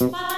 Bye.